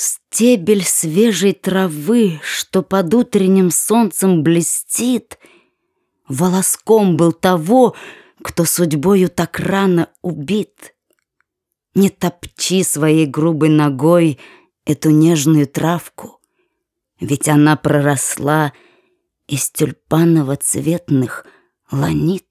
Стебель свежей травы, что под утренним солнцем блестит, Волоском был того, кто судьбою так рано убит. Не топчи своей грубой ногой эту нежную травку, Ведь она проросла из тюльпаново-цветных ланит.